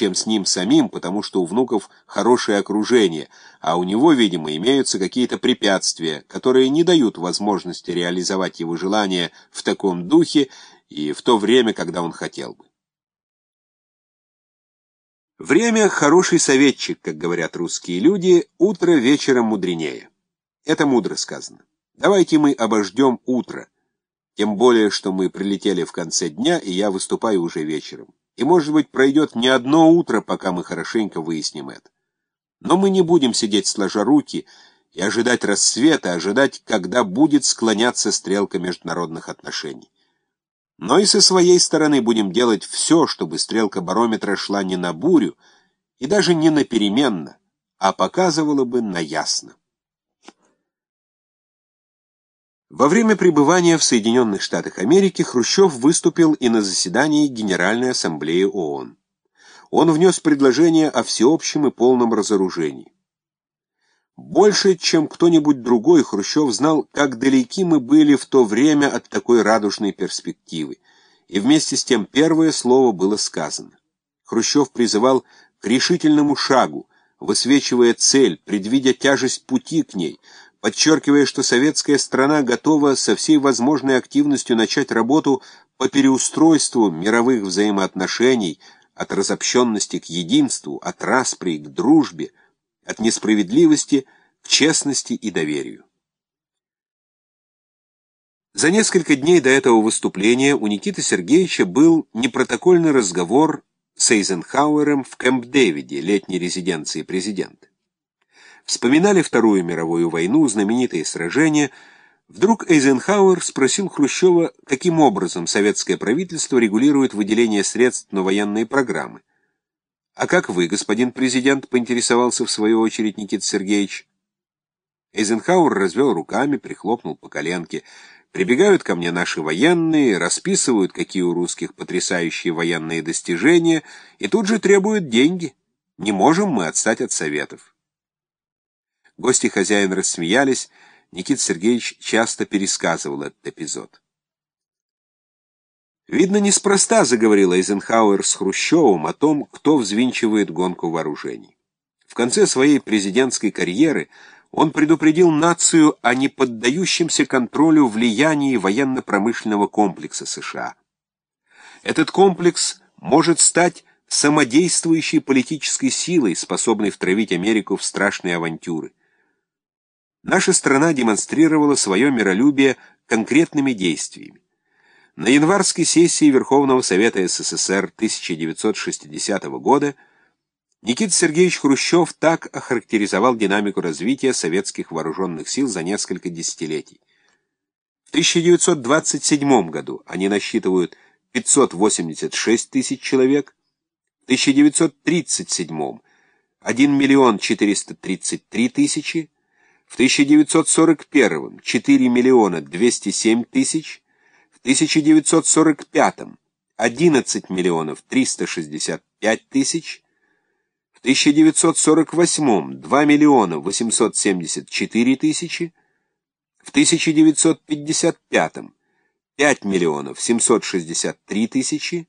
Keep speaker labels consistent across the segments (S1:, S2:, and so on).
S1: чем с ним самим, потому что у внуков хорошее окружение, а у него, видимо, имеются какие-то препятствия, которые не дают возможности реализовать его желания в таком духе и в то время, когда он хотел бы. Время — хороший советчик, как говорят русские люди, утро вечером мудренее. Это мудро сказано. Давайте мы обождем утро, тем более, что мы прилетели в конце дня, и я выступаю уже вечером. И, может быть, пройдет не одно утро, пока мы хорошенько выясним это. Но мы не будем сидеть сложа руки и ожидать рассвета, ожидать, когда будет склоняться стрелка международных отношений. Но и со своей стороны будем делать все, чтобы стрелка барометра шла не на бурю и даже не на переменно, а показывала бы на ясно. Во время пребывания в Соединенных Штатах Америки Хрущев выступил и на заседании Генеральной Ассамблеи ООН. Он внес предложение о всеобщем и полном разоружении. Больше, чем кто-нибудь другой, Хрущев знал, как далеки мы были в то время от такой радужной перспективы. И вместе с тем первое слово было сказано. Хрущев призывал к решительному шагу, высвечивая цель, предвидя тяжесть пути к ней, подчеркивая, что советская страна готова со всей возможной активностью начать работу по переустройству мировых взаимоотношений от разобщенности к единству, от распри к дружбе, от несправедливости к честности и доверию. За несколько дней до этого выступления у Никиты Сергеевича был непротокольный разговор с Эйзенхауэром в Кэмп-Дэвиде, летней резиденции президента. Вспоминали Вторую мировую войну, знаменитые сражения. Вдруг Эйзенхауэр спросил Хрущева, каким образом советское правительство регулирует выделение средств на военные программы. «А как вы, господин президент?» — поинтересовался в свою очередь Никита Сергеевич. Эйзенхауэр развел руками, прихлопнул по коленке. «Прибегают ко мне наши военные, расписывают, какие у русских потрясающие военные достижения, и тут же требуют деньги. Не можем мы отстать от советов». Гости хозяин рассмеялись, Никита Сергеевич часто пересказывал этот эпизод. Видно, неспроста заговорил Эйзенхауэр с Хрущевым о том, кто взвинчивает гонку вооружений. В конце своей президентской карьеры он предупредил нацию о неподдающемся контролю влиянии военно-промышленного комплекса США. Этот комплекс может стать самодействующей политической силой, способной втравить Америку в страшные авантюры. Наша страна демонстрировала свое миролюбие конкретными действиями. На январской сессии Верховного Совета СССР 1960 года Никита Сергеевич Хрущев так охарактеризовал динамику развития советских вооруженных сил за несколько десятилетий. В 1927 году они насчитывают 586 тысяч человек, в 1937 – 1 миллион 433 тысячи, в 1941 – 4 миллиона 207 тысяч, 1945 – 11 миллионов 365 тысяч, в 1948 – 2 миллиона 874 тысячи, в 1955 – 5 миллионов 763 тысячи,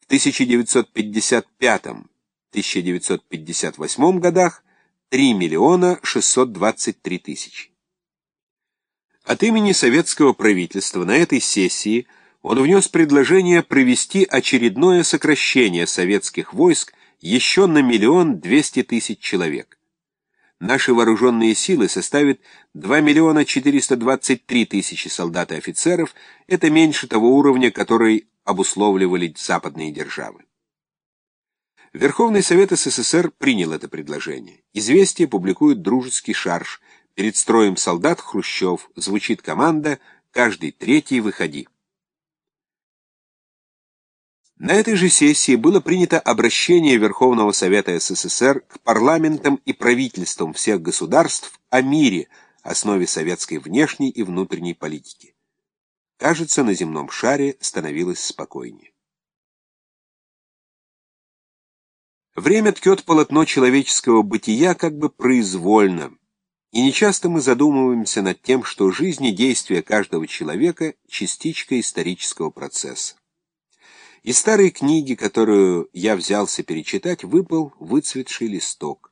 S1: в 1955-1958 годах 3 миллиона 623 тысячи. От имени советского правительства на этой сессии он внес предложение провести очередное сокращение советских войск еще на миллион двести тысяч человек. Наши вооруженные силы составят 2 миллиона 423 тысячи солдат и офицеров, это меньше того уровня, который обусловливали западные державы. Верховный Совет СССР принял это предложение. Известие публикует дружеский шарж – Перед строем солдат Хрущев звучит команда «Каждый третий выходи». На этой же сессии было принято обращение Верховного Совета СССР к парламентам и правительствам всех государств о мире, основе советской внешней и внутренней политики. Кажется, на земном шаре становилось спокойнее. Время ткет полотно человеческого бытия как бы произвольно, и нечасто мы задумываемся над тем, что жизнь и действия каждого человека – частичка исторического процесса. Из старой книги, которую я взялся перечитать, выпал выцветший листок.